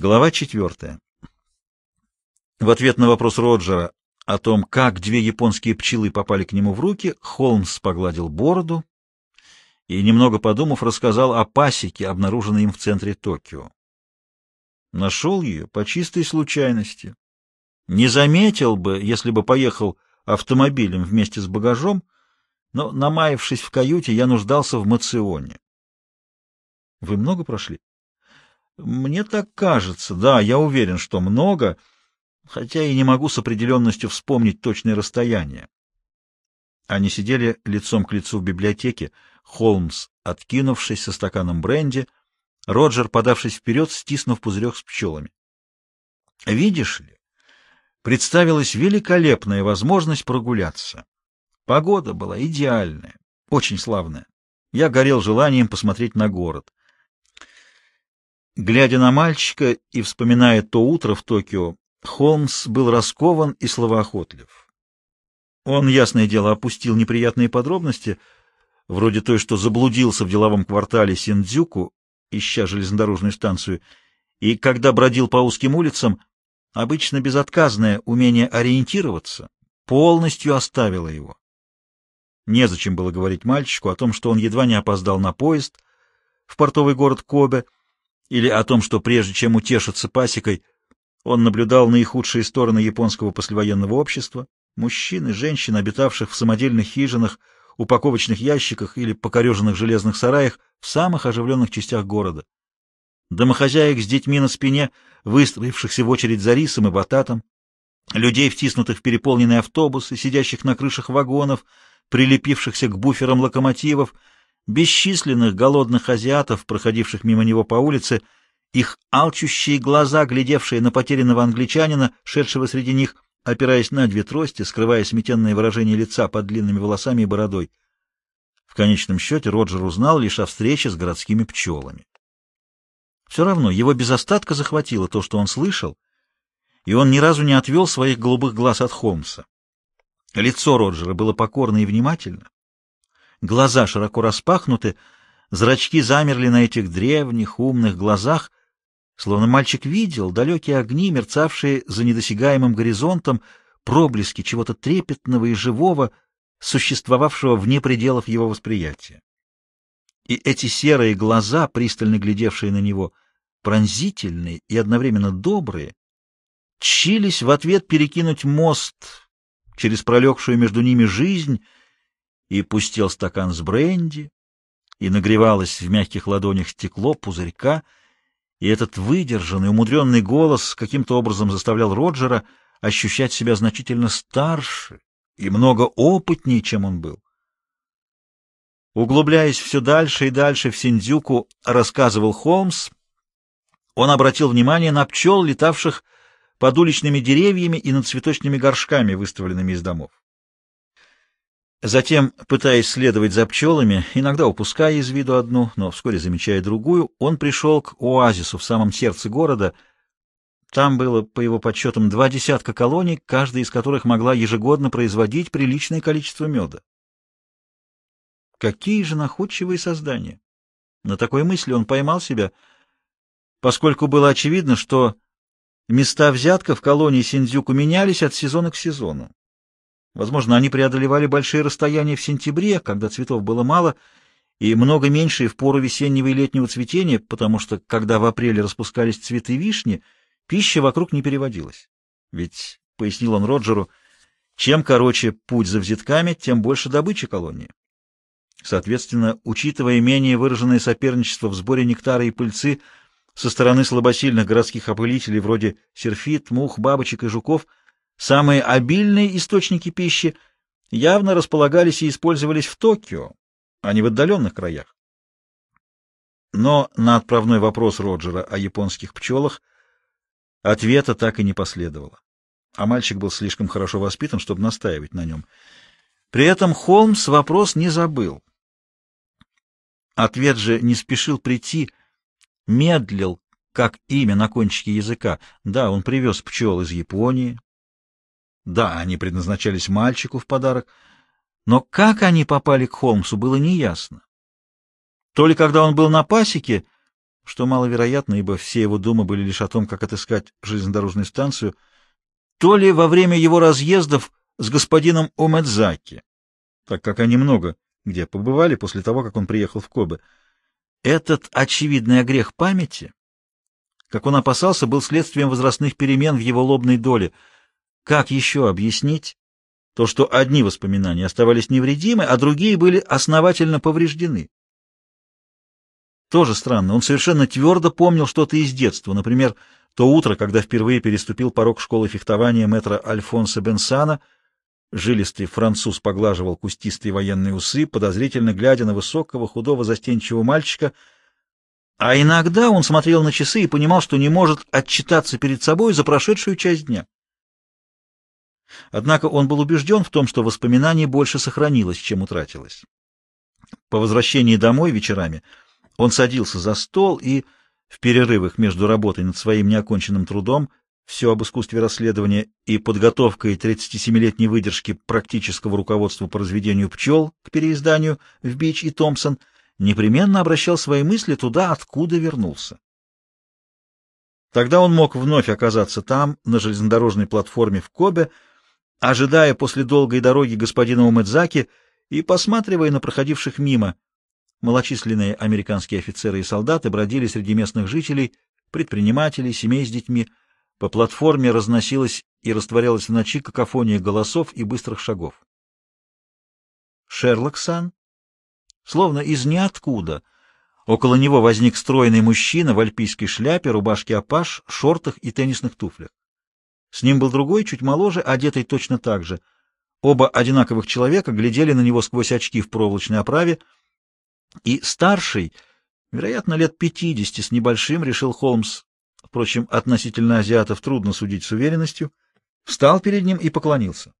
Глава четвертая. В ответ на вопрос Роджера о том, как две японские пчелы попали к нему в руки, Холмс погладил бороду и, немного подумав, рассказал о пасеке, обнаруженной им в центре Токио. Нашел ее по чистой случайности. Не заметил бы, если бы поехал автомобилем вместе с багажом, но, намаявшись в каюте, я нуждался в мационе. — Вы много прошли? Мне так кажется. Да, я уверен, что много, хотя и не могу с определенностью вспомнить точное расстояние. Они сидели лицом к лицу в библиотеке, Холмс, откинувшись со стаканом бренди, Роджер, подавшись вперед, стиснув пузырек с пчелами. Видишь ли, представилась великолепная возможность прогуляться. Погода была идеальная, очень славная. Я горел желанием посмотреть на город. Глядя на мальчика и вспоминая то утро в Токио, Холмс был раскован и словоохотлив. Он, ясное дело, опустил неприятные подробности, вроде той, что заблудился в деловом квартале Синдзюку, ища железнодорожную станцию, и когда бродил по узким улицам, обычно безотказное умение ориентироваться полностью оставило его. Незачем было говорить мальчику о том, что он едва не опоздал на поезд в портовый город Кобе, или о том, что прежде чем утешиться пасекой, он наблюдал наихудшие стороны японского послевоенного общества, мужчин и женщин, обитавших в самодельных хижинах, упаковочных ящиках или покореженных железных сараях в самых оживленных частях города. Домохозяек с детьми на спине, выстроившихся в очередь за рисом и бататом, людей, втиснутых в переполненные автобусы, сидящих на крышах вагонов, прилепившихся к буферам локомотивов, бесчисленных голодных азиатов, проходивших мимо него по улице, их алчущие глаза, глядевшие на потерянного англичанина, шедшего среди них, опираясь на две трости, скрывая сметенное выражение лица под длинными волосами и бородой. В конечном счете Роджер узнал лишь о встрече с городскими пчелами. Все равно его без остатка захватило то, что он слышал, и он ни разу не отвел своих голубых глаз от Холмса. Лицо Роджера было покорно и внимательно, глаза широко распахнуты, зрачки замерли на этих древних, умных глазах, словно мальчик видел далекие огни, мерцавшие за недосягаемым горизонтом, проблески чего-то трепетного и живого, существовавшего вне пределов его восприятия. И эти серые глаза, пристально глядевшие на него, пронзительные и одновременно добрые, чились в ответ перекинуть мост через пролегшую между ними жизнь — и пустил стакан с бренди, и нагревалось в мягких ладонях стекло пузырька, и этот выдержанный, умудренный голос каким-то образом заставлял Роджера ощущать себя значительно старше и много опытнее, чем он был. Углубляясь все дальше и дальше в Синдзюку, рассказывал Холмс, он обратил внимание на пчел, летавших под уличными деревьями и над цветочными горшками, выставленными из домов. Затем, пытаясь следовать за пчелами, иногда упуская из виду одну, но вскоре замечая другую, он пришел к оазису в самом сердце города. Там было, по его подсчетам, два десятка колоний, каждая из которых могла ежегодно производить приличное количество меда. Какие же находчивые создания! На такой мысли он поймал себя, поскольку было очевидно, что места взятка в колонии Синдзюку менялись от сезона к сезону. Возможно, они преодолевали большие расстояния в сентябре, когда цветов было мало, и много меньше в пору весеннего и летнего цветения, потому что, когда в апреле распускались цветы вишни, пища вокруг не переводилась. Ведь, — пояснил он Роджеру, — чем короче путь за взятками, тем больше добычи колонии. Соответственно, учитывая менее выраженное соперничество в сборе нектара и пыльцы со стороны слабосильных городских опылителей вроде серфит, мух, бабочек и жуков — Самые обильные источники пищи явно располагались и использовались в Токио, а не в отдаленных краях. Но на отправной вопрос Роджера о японских пчелах ответа так и не последовало, а мальчик был слишком хорошо воспитан, чтобы настаивать на нем. При этом Холмс вопрос не забыл. Ответ же не спешил прийти, медлил, как имя на кончике языка. Да, он привез пчел из Японии, да, они предназначались мальчику в подарок, но как они попали к Холмсу, было неясно. То ли когда он был на пасеке, что маловероятно, ибо все его думы были лишь о том, как отыскать железнодорожную станцию, то ли во время его разъездов с господином Омедзаки, так как они много где побывали после того, как он приехал в Кобе. Этот очевидный огрех памяти, как он опасался, был следствием возрастных перемен в его лобной доле. Как еще объяснить то, что одни воспоминания оставались невредимы, а другие были основательно повреждены? Тоже странно, он совершенно твердо помнил что-то из детства, например, то утро, когда впервые переступил порог школы фехтования мэтра Альфонса Бенсана — Жилистый француз поглаживал кустистые военные усы, подозрительно глядя на высокого, худого, застенчивого мальчика. А иногда он смотрел на часы и понимал, что не может отчитаться перед собой за прошедшую часть дня. Однако он был убежден в том, что воспоминание больше сохранилось, чем утратилось. По возвращении домой вечерами он садился за стол и, в перерывах между работой над своим неоконченным трудом, все об искусстве расследования и подготовкой 37-летней выдержки практического руководства по разведению пчел к переизданию в Бич и Томпсон, непременно обращал свои мысли туда, откуда вернулся. Тогда он мог вновь оказаться там, на железнодорожной платформе в Кобе, ожидая после долгой дороги господина Умэдзаки и посматривая на проходивших мимо. Малочисленные американские офицеры и солдаты бродили среди местных жителей, предпринимателей, семей с детьми, по платформе разносилась и растворялась в ночи какофония голосов и быстрых шагов. Шерлок Сан, словно из ниоткуда, около него возник стройный мужчина в альпийской шляпе, рубашке апаш, шортах и теннисных туфлях. С ним был другой, чуть моложе, одетый точно так же. Оба одинаковых человека глядели на него сквозь очки в проволочной оправе, и старший, вероятно, лет пятидесяти с небольшим, решил Холмс, впрочем, относительно азиатов трудно судить с уверенностью, встал перед ним и поклонился.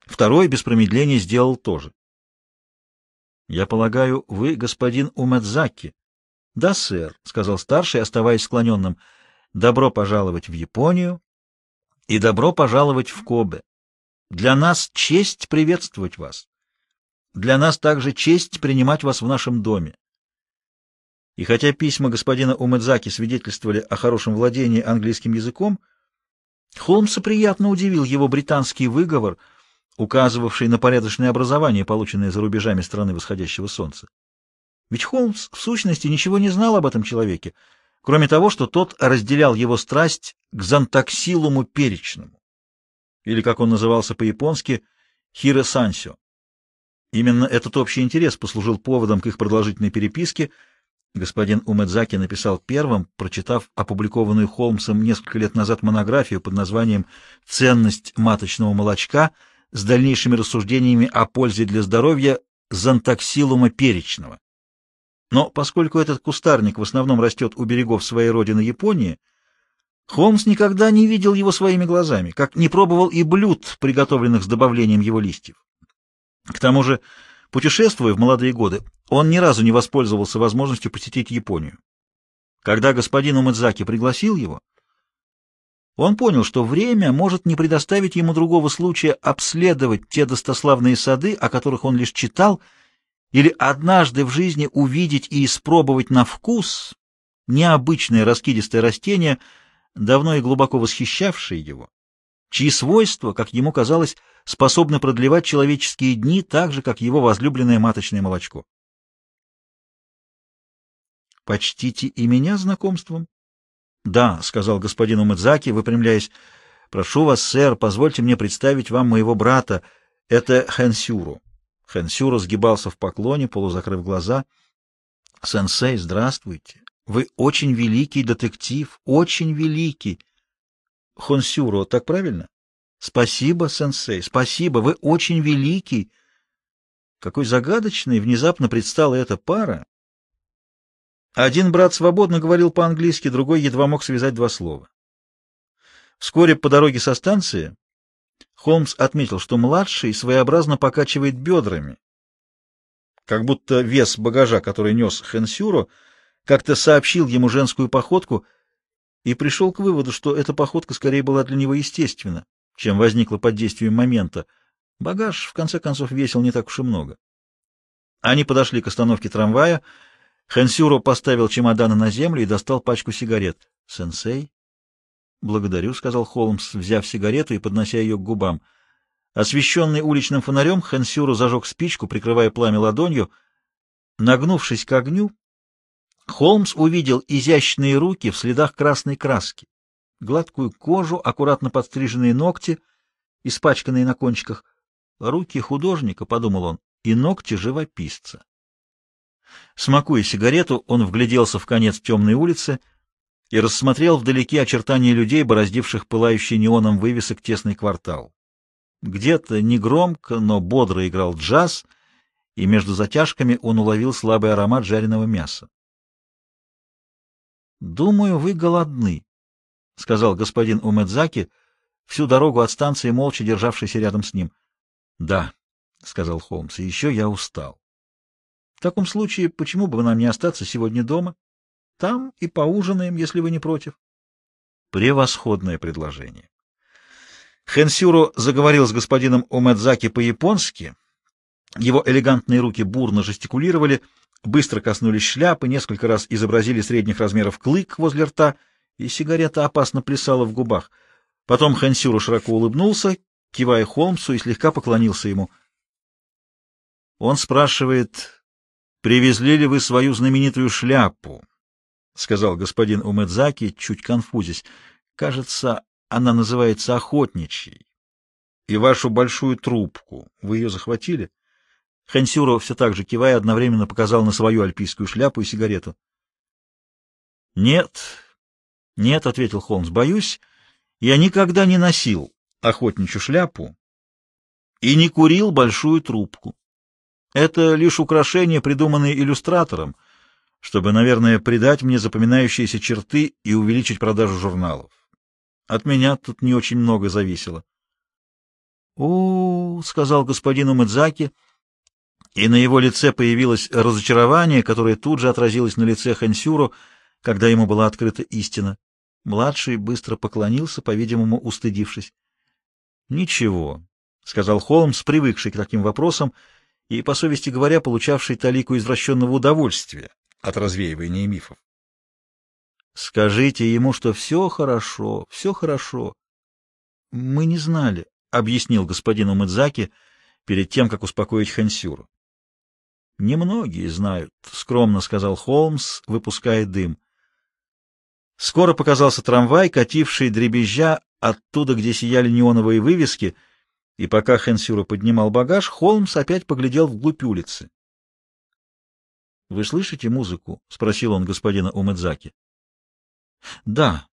Второй без промедления сделал то же. — Я полагаю, вы господин Умэдзаки? — Да, сэр, — сказал старший, оставаясь склоненным. — Добро пожаловать в Японию и добро пожаловать в Кобе. Для нас честь приветствовать вас. Для нас также честь принимать вас в нашем доме. И хотя письма господина Умэдзаки свидетельствовали о хорошем владении английским языком, Холмса приятно удивил его британский выговор, указывавший на порядочное образование, полученное за рубежами страны восходящего солнца. Ведь Холмс в сущности ничего не знал об этом человеке, кроме того, что тот разделял его страсть к зонтаксилуму перечному, или, как он назывался по-японски, хире сансё. Именно этот общий интерес послужил поводом к их продолжительной переписке — Господин Умэдзаки написал первым, прочитав опубликованную Холмсом несколько лет назад монографию под названием «Ценность маточного молочка» с дальнейшими рассуждениями о пользе для здоровья зонтаксилума перечного. Но поскольку этот кустарник в основном растет у берегов своей родины Японии, Холмс никогда не видел его своими глазами, как не пробовал и блюд, приготовленных с добавлением его листьев. К тому же, Путешествуя в молодые годы, он ни разу не воспользовался возможностью посетить Японию. Когда господин Умэдзаки пригласил его, он понял, что время может не предоставить ему другого случая обследовать те достославные сады, о которых он лишь читал, или однажды в жизни увидеть и испробовать на вкус необычное раскидистое растение, давно и глубоко восхищавшее его, чьи свойства, как ему казалось, способны продлевать человеческие дни так же, как его возлюбленное маточное молочко. «Почтите и меня знакомством?» «Да», — сказал господин Умэдзаки, выпрямляясь. «Прошу вас, сэр, позвольте мне представить вам моего брата. Это Хэнсюру». Хэнсюру сгибался в поклоне, полузакрыв глаза. «Сенсей, здравствуйте. Вы очень великий детектив, очень великий». «Хонсюро, так правильно?» Спасибо, сенсей, спасибо, вы очень великий. Какой загадочной внезапно предстала эта пара. Один брат свободно говорил по-английски, другой едва мог связать два слова. Вскоре по дороге со станции Холмс отметил, что младший своеобразно покачивает бедрами, как будто вес багажа, который нес Хенсюро, как-то сообщил ему женскую походку и пришел к выводу, что эта походка скорее была для него естественна чем возникло под действием момента. Багаж, в конце концов, весил не так уж и много. Они подошли к остановке трамвая. Хансюро поставил чемоданы на землю и достал пачку сигарет. «Сенсей?» «Благодарю», — сказал Холмс, взяв сигарету и поднося ее к губам. Освещенный уличным фонарем, Хансюро зажег спичку, прикрывая пламя ладонью. Нагнувшись к огню, Холмс увидел изящные руки в следах красной краски, гладкую кожу, аккуратно подстриженные ногти, испачканные на кончиках. Руки художника, — подумал он, — и ногти живописца. Смакуя сигарету, он вгляделся в конец темной улицы и рассмотрел вдалеке очертания людей, бороздивших пылающий неоном вывесок тесный квартал. Где-то негромко, но бодро играл джаз, и между затяжками он уловил слабый аромат жареного мяса. «Думаю, вы голодны», — сказал господин Умедзаки, всю дорогу от станции, молча державшийся рядом с ним. «Да», — сказал Холмс, — «и еще я устал». «В таком случае, почему бы нам не остаться сегодня дома? Там и поужинаем, если вы не против». Превосходное предложение. Хэнсюро заговорил с господином Умедзаки по-японски. Его элегантные руки бурно жестикулировали, быстро коснулись шляпы, несколько раз изобразили средних размеров клык возле рта, и сигарета опасно плясала в губах. Потом Хэнсюро широко улыбнулся, кивая Холмсу, и слегка поклонился ему. Он спрашивает, «Привезли ли вы свою знаменитую шляпу?» — сказал господин Умедзаки, чуть конфузясь. «Кажется, она называется охотничьей. И вашу большую трубку. Вы ее захватили? Хансюро все так же кивая одновременно показал на свою альпийскую шляпу и сигарету. Нет, нет, ответил Холмс. Боюсь, я никогда не носил охотничью шляпу и не курил большую трубку. Это лишь украшение, придуманное иллюстратором, чтобы, наверное, придать мне запоминающиеся черты и увеличить продажу журналов. От меня тут не очень много зависело. — О, — сказал господин Умэдзаки, и на его лице появилось разочарование, которое тут же отразилось на лице Хансюру, когда ему была открыта истина. Младший быстро поклонился, по-видимому, устыдившись. — Ничего, — сказал Холмс, привыкший к таким вопросам и, по совести говоря, получавший талику извращенного удовольствия от развеивания мифов. Скажите ему, что все хорошо, все хорошо. Мы не знали, — объяснил господин Умыдзаки перед тем, как успокоить Хансюру. Немногие знают, — скромно сказал Холмс, выпуская дым. Скоро показался трамвай, кативший дребезжа оттуда, где сияли неоновые вывески, и пока Хансюра поднимал багаж, Холмс опять поглядел вглубь улицы. — Вы слышите музыку? — спросил он господина Умэдзаки. Да,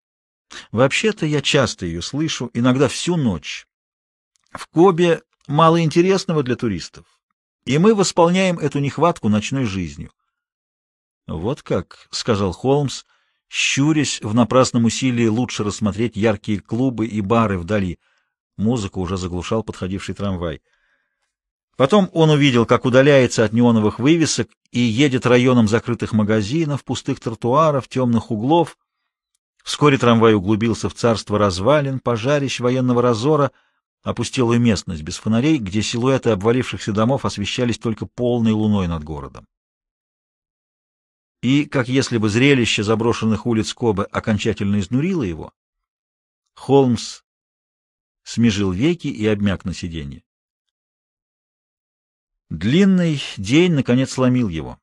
вообще-то я часто ее слышу, иногда всю ночь. В Кобе мало интересного для туристов, и мы восполняем эту нехватку ночной жизнью. Вот как, — сказал Холмс, щурясь в напрасном усилии лучше рассмотреть яркие клубы и бары вдали. Музыку уже заглушал подходивший трамвай. Потом он увидел, как удаляется от неоновых вывесок и едет районом закрытых магазинов, пустых тротуаров, темных углов, Вскоре трамвай углубился в царство развалин, пожарищ военного разора, опустелую местность без фонарей, где силуэты обвалившихся домов освещались только полной луной над городом. И, как если бы зрелище заброшенных улиц Кобе окончательно изнурило его, Холмс смежил веки и обмяк на сиденье. Длинный день, наконец, сломил его,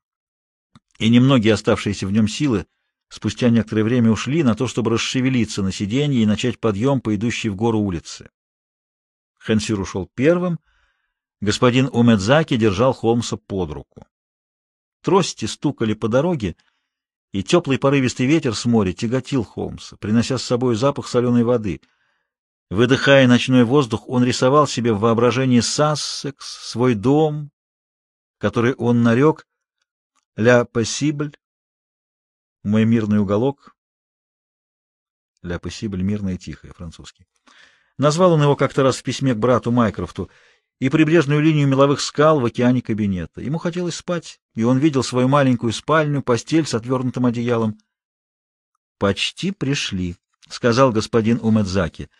и немногие оставшиеся в нем силы спустя некоторое время ушли на то, чтобы расшевелиться на сиденье и начать подъем по идущей в гору улице. Хэнсир ушел первым, господин Умедзаки держал Холмса под руку. Трости стукали по дороге, и теплый порывистый ветер с моря тяготил Холмса, принося с собой запах соленой воды. Выдыхая ночной воздух, он рисовал себе в воображении Сассекс, свой дом, который он нарек «Ля Пассибль», мой мирный уголок. Ля Пассибль, мирное и тихое, французский. Назвал он его как-то раз в письме к брату Майкрофту и прибрежную линию меловых скал в океане кабинета. Ему хотелось спать, и он видел свою маленькую спальню, постель с отвернутым одеялом. «Почти пришли», — сказал господин Умедзаки.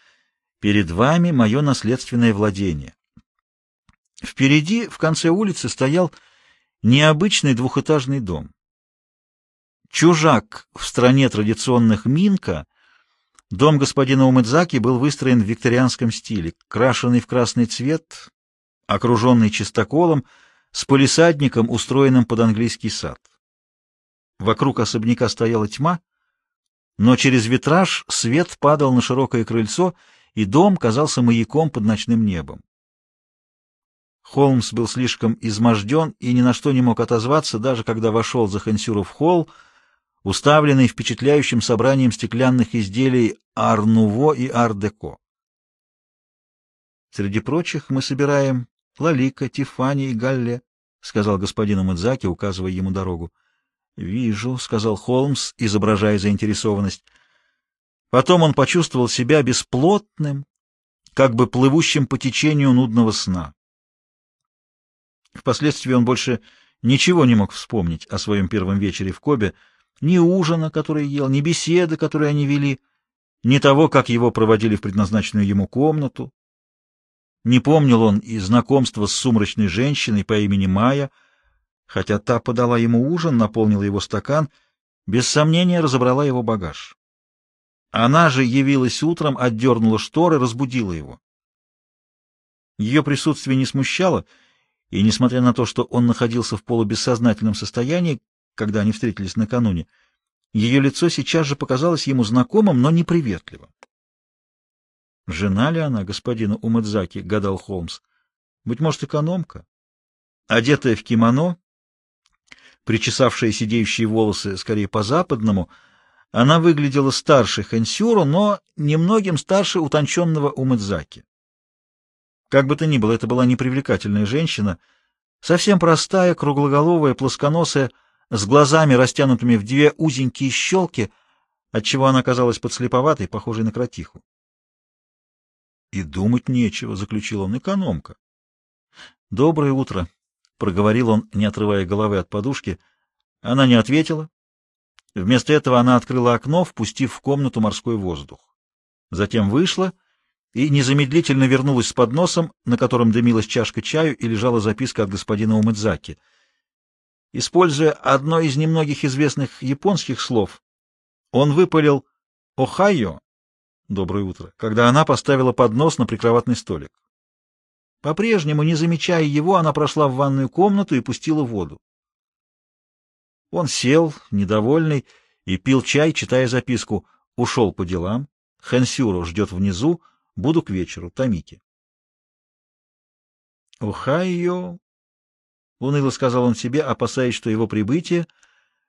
«Перед вами мое наследственное владение». Впереди, в конце улицы, стоял необычный двухэтажный дом. Чужак в стране традиционных Минка, дом господина Умыдзаки был выстроен в викторианском стиле, крашенный в красный цвет, окруженный чистоколом, с полисадником, устроенным под английский сад. Вокруг особняка стояла тьма, но через витраж свет падал на широкое крыльцо, и дом казался маяком под ночным небом. Холмс был слишком изможден и ни на что не мог отозваться, даже когда вошел за Хансюру в холл, уставленный впечатляющим собранием стеклянных изделий Ар-Нуво и Ар-Деко. Среди прочих мы собираем Лалика, Тифани и Галле, — сказал господин Умадзаки, указывая ему дорогу. — Вижу, — сказал Холмс, изображая заинтересованность. Потом он почувствовал себя бесплотным, как бы плывущим по течению нудного сна. Впоследствии он больше ничего не мог вспомнить о своем первом вечере в Кобе, ни ужина, который ел, ни беседы, которые они вели, ни того, как его проводили в предназначенную ему комнату, не помнил он и знакомства с сумрачной женщиной по имени Майя, хотя та подала ему ужин, наполнила его стакан, без сомнения разобрала его багаж. Она же явилась утром, отдернула шторы, разбудила его. Ее присутствие не смущало, и, несмотря на то, что он находился в полубессознательном состоянии, когда они встретились накануне, ее лицо сейчас же показалось ему знакомым, но неприветливым. Жена ли она господина Умадзаки, гадал Холмс. Быть может, экономка. Одетая в кимоно, причесавшая сидеющие волосы скорее по-западному, она выглядела старше Хэнсюру, но немногим старше утонченного Умадзаки. Как бы то ни было, это была непривлекательная женщина, совсем простая, круглоголовая, плосконосая, с глазами, растянутыми в две узенькие щелки, отчего она казалась подслеповатой, похожей на кротиху. И думать нечего, — заключил он, — экономка. — Доброе утро, — проговорил он, не отрывая головы от подушки. Она не ответила. Вместо этого она открыла окно, впустив в комнату морской воздух. Затем вышла и незамедлительно вернулась с подносом, на котором дымилась чашка чаю и лежала записка от господина Умэдзаки. Используя одно из немногих известных японских слов, он выпалил «Охайо», Доброе утро. Когда она поставила поднос на прикроватный столик. По-прежнему, не замечая его, она прошла в ванную комнату и пустила воду. Он сел, недовольный, и пил чай, читая записку. Ушел по делам. Хэнсюро ждет внизу. Буду к вечеру. Томики. «Ухайо!» — уныло сказал он себе, опасаясь, что его прибытие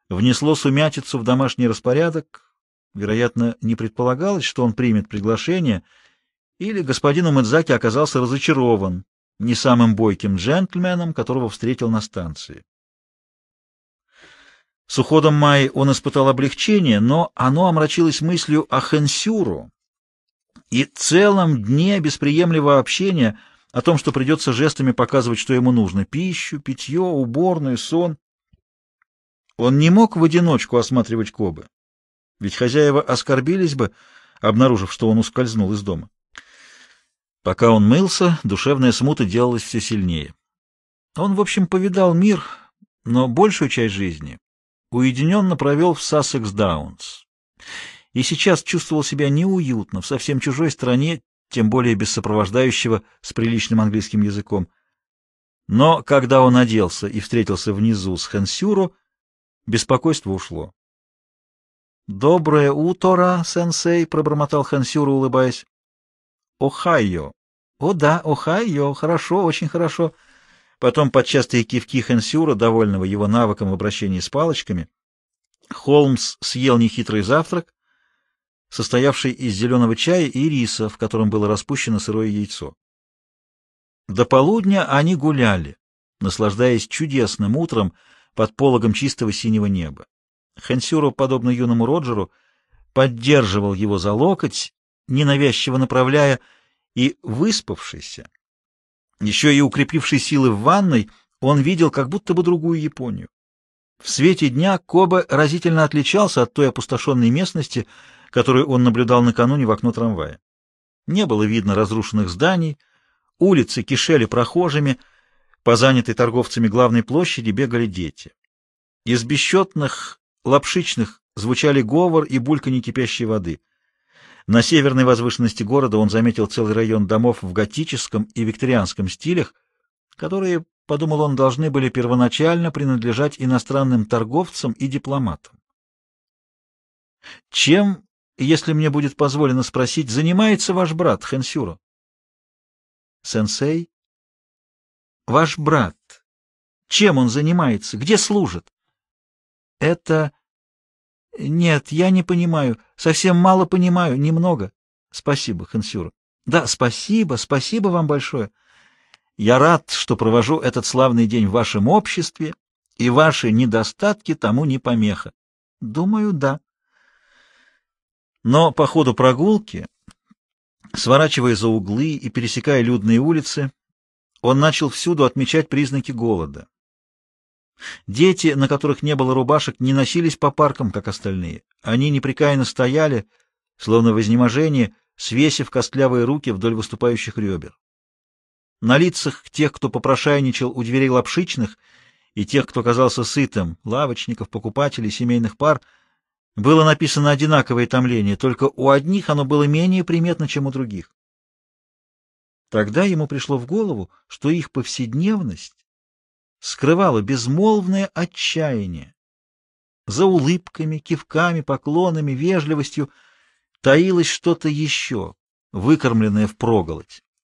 внесло сумятицу в домашний распорядок, Вероятно, не предполагалось, что он примет приглашение, или господин Умэдзаки оказался разочарован не самым бойким джентльменом, которого встретил на станции. С уходом Майи он испытал облегчение, но оно омрачилось мыслью о Хэнсюру и целом дне бесприемлемого общения о том, что придется жестами показывать, что ему нужно — пищу, питье, уборную, сон. Он не мог в одиночку осматривать Кобы. Ведь хозяева оскорбились бы, обнаружив, что он ускользнул из дома. Пока он мылся, душевная смута делалась все сильнее. Он, в общем, повидал мир, но большую часть жизни уединенно провел в Сассекс-Даунс. И сейчас чувствовал себя неуютно, в совсем чужой стране, тем более без сопровождающего с приличным английским языком. Но когда он оделся и встретился внизу с Хэнсюро, беспокойство ушло. «Доброе утро, сенсей!» — пробормотал Хансюру, улыбаясь. «Охайо!» «О да, Охайо! Хорошо, очень хорошо!» Потом под частые кивки Хансюра, довольного его навыком в обращении с палочками, Холмс съел нехитрый завтрак, состоявший из зеленого чая и риса, в котором было распущено сырое яйцо. До полудня они гуляли, наслаждаясь чудесным утром под пологом чистого синего неба. Хансюро, подобно юному Роджеру, поддерживал его за локоть, ненавязчиво направляя, и, выспавшийся, еще и укрепивший силы в ванной, он видел как будто бы другую Японию. В свете дня Коба разительно отличался от той опустошенной местности, которую он наблюдал накануне в окно трамвая. Не было видно разрушенных зданий, улицы кишели прохожими, по занятой торговцами главной площади бегали дети. Из бесчетных Лапшичных звучали говор и бульканье кипящей воды. На северной возвышенности города он заметил целый район домов в готическом и викторианском стилях, которые, подумал он, должны были первоначально принадлежать иностранным торговцам и дипломатам. Чем, если мне будет позволено спросить, занимается ваш брат Хэнсюро? Сенсей? Ваш брат. Чем он занимается? Где служит? Это... Нет, я не понимаю. Совсем мало понимаю, немного. Спасибо, Хансюра. Да, спасибо, спасибо вам большое. Я рад, что провожу этот славный день в вашем обществе, и ваши недостатки тому не помеха. Думаю, да. Но по ходу прогулки, сворачивая за углы и пересекая людные улицы, он начал всюду отмечать признаки голода. Дети, на которых не было рубашек, не носились по паркам, как остальные. Они непрекаянно стояли, словно в изнеможении, свесив костлявые руки вдоль выступающих ребер. На лицах тех, кто попрошайничал у дверей лапшичных, и тех, кто казался сытым, лавочников, покупателей, семейных пар, было написано одинаковое томление, только у одних оно было менее приметно, чем у других. Тогда ему пришло в голову, что их повседневность скрывала безмолвное отчаяние. За улыбками, кивками, поклонами, вежливостью таилось что-то еще, выкормленное впроголодь.